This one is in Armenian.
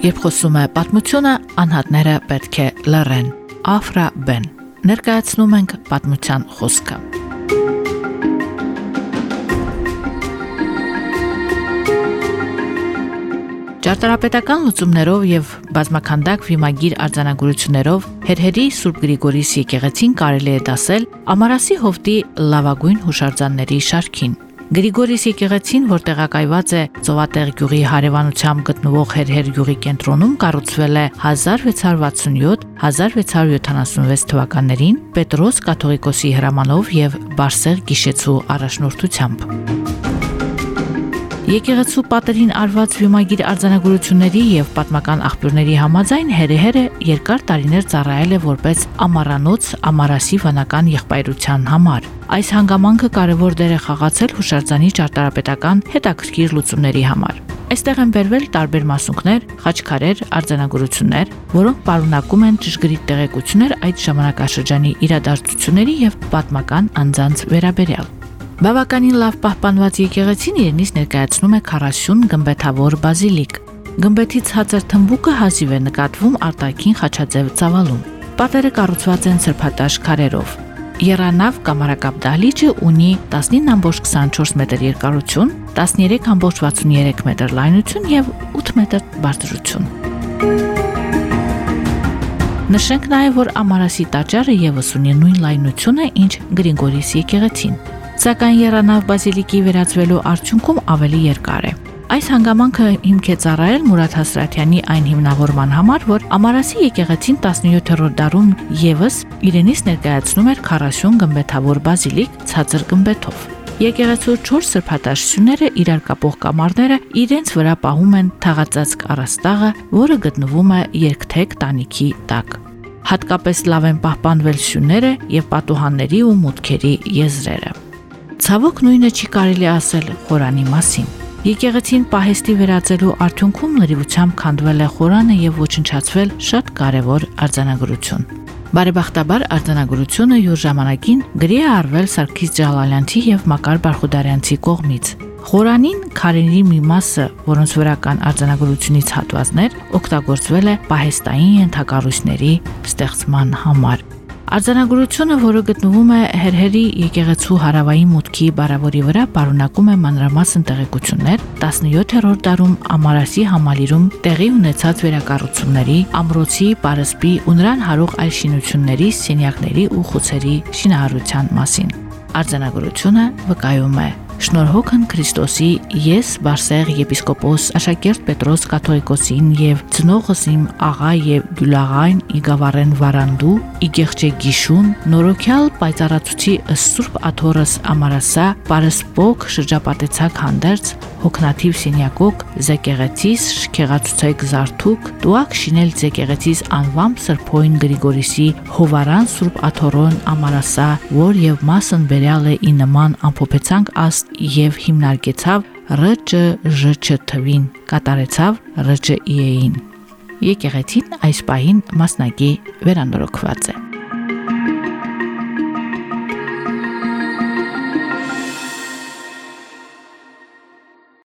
Երբ խոսում է պատմությունը, անհատները պետք է լռեն։ Աֆրա Բեն։ Ներկայացնում ենք պատմության խոսքը։ Ճարտարապետական լուծումներով եւ բազմաքանդակ վիմագիր արձանագրություններով Հերհերի Սուրբ Գրիգորիս եկեղեցին կարելի է դասել Ամարասի հովտի լավագույն հուշարձանների շարքին։ Գրիգորիս եկեղեցին, որ տեղակայված է Ծովատեղ գյուղի հարևանությամբ գտնվող Հերհեր գյուղի կենտրոնում, կառուցվել է 1607-1676 թվականներին Պետրոս կաթողիկոսի հրամանով եւ Բարսեղ գիշեցու առաջնորդությամբ։ Եկեղեցու պատերին արված վիմագիր արձանագրությունների եւ պատմական աղբյուրների համաձայն Հերեհերը երկար տարիներ ծառայել է որպես ամառանոց Ամարասի վանական եղբայրության համար։ Այս հանգամանքը կարևոր դեր է խաղացել հուշարձանի ճարտարապետական հետաքրքիր լուծումների համար։ Այստեղ են բերվել տարբեր մասունքներ, խաչքարեր, արձանագրություններ, որոնք պարունակում են ճշգրիտ տեղեկություններ այդ ժամանակաշրջանի իրադարձությունների եւ պատմական անձանց վերաբերյալ։ Բավականին լավ պահպանված եկեղեցին իրենից ներկայացնում է 40 գմբեթավոր բազիլիկ։ Գմբեթից հացեր թմբուկը հազիվ է նկատվում արտաքին խաչաձև ծավալում։ Պատերը կառուցված են սրբատաշ քարերով։ Երանավ կամարակապ դահլիճը ունի 19.24 մետր երկարություն, 13.63 մետր լայնություն եւ 8 մետր բարձրություն։ Նշենք նաև, որ Ամարասի տաճարը եւս ունի նույն լայնությունը, ինչ Գրիգորիս եկեղեցին սակայն Երանավ բազիլիկի վերածվելու արդյունքում ավելի երկար է։ Այս հանգամանքը հիմք է ծառայել Մուրադ Հասրատյանի այն հիմնավորման համար, որ Ամարասի եկեղեցին 17-րդ դարում եւս իրենից ներկայացնում էր 40 գմբեթավոր բազիլիկ ցածր գմբեթով։ Եկեղեցու 4 սրբատաշությունները իրար կապող կամարները իրենց վրա պահում են թաղածածկ առաստաղը, որը գտնվում է երկթեք տանիքի տակ։ Հատկապես լավ են պահպանվել սյուները եւ պատուհանների ու մուտքերի եզրերը։ Ցավոք նույնը չի կարելի ասել խորանի մասին։ Եկեղեցին պահեստի վերածելու արդյունքում լրիվությամբ քանդվել է խորանը եւ ոչնչացվել շատ կարեւոր արձանագրություն։ Բարեբախտաբար արձանագրությունը յուր ժամանակին գրի է արվել Սարգիս Ջալալյանցի եւ Մակար Բարխուդարյանցի կողմից։ Խորանին քարերի մի մասը, որոնց վրա կան արձանագրությունից հատվածներ, օգտագործվել է պահեստային ենթակառույցների ստեղծման համար։ Արձանագրությունը, որը գտնվում է Հերհերի եկեղեցու հարավային մուտքի բարավորի վրա, պարունակում է մանրամասն տեղեկություններ. 17-րդ դարում Ամարասի համալիրում տեղի ունեցած վերակառուցումների, ամրոցի, պարսպի ու նրան հարող այլ շինությունների, սենյակների ու խուցերի շինարարության մասին։ Արձանագրությունը վկայում է Շնորհոքն Քրիստոսի ես Բարսեղ եպիսկոպոս Աշակերտ Պետրոս կաթողիկոսին եւ ծնողս իմ աղա եւ գյուլաղայն իգավարեն վարանդու իգեղջե գիշուն նորոքյալ պայծառացուցի սուրբ աթորս ամարասա պարսպոկ շրջապատեցակ հանդերձ հոգնաթիվ սենյակոկ զեկեղեցիս շքեղացուցեք զարթուկ տուակ շինել զեկեղեցիս անվամբ սրբոյն Գրիգորիսի հովարան սուրբ աթորոն ամարասա որ եւ մասն բերյալ է ի նման ամփոփեցանք աստ եւ հիմնարկեցավ ՌՃԺ թվին, կատարեցավ ՌՃԻ-ին։ Եկեղեցին այս պահին մասնակի վերանորոգված է։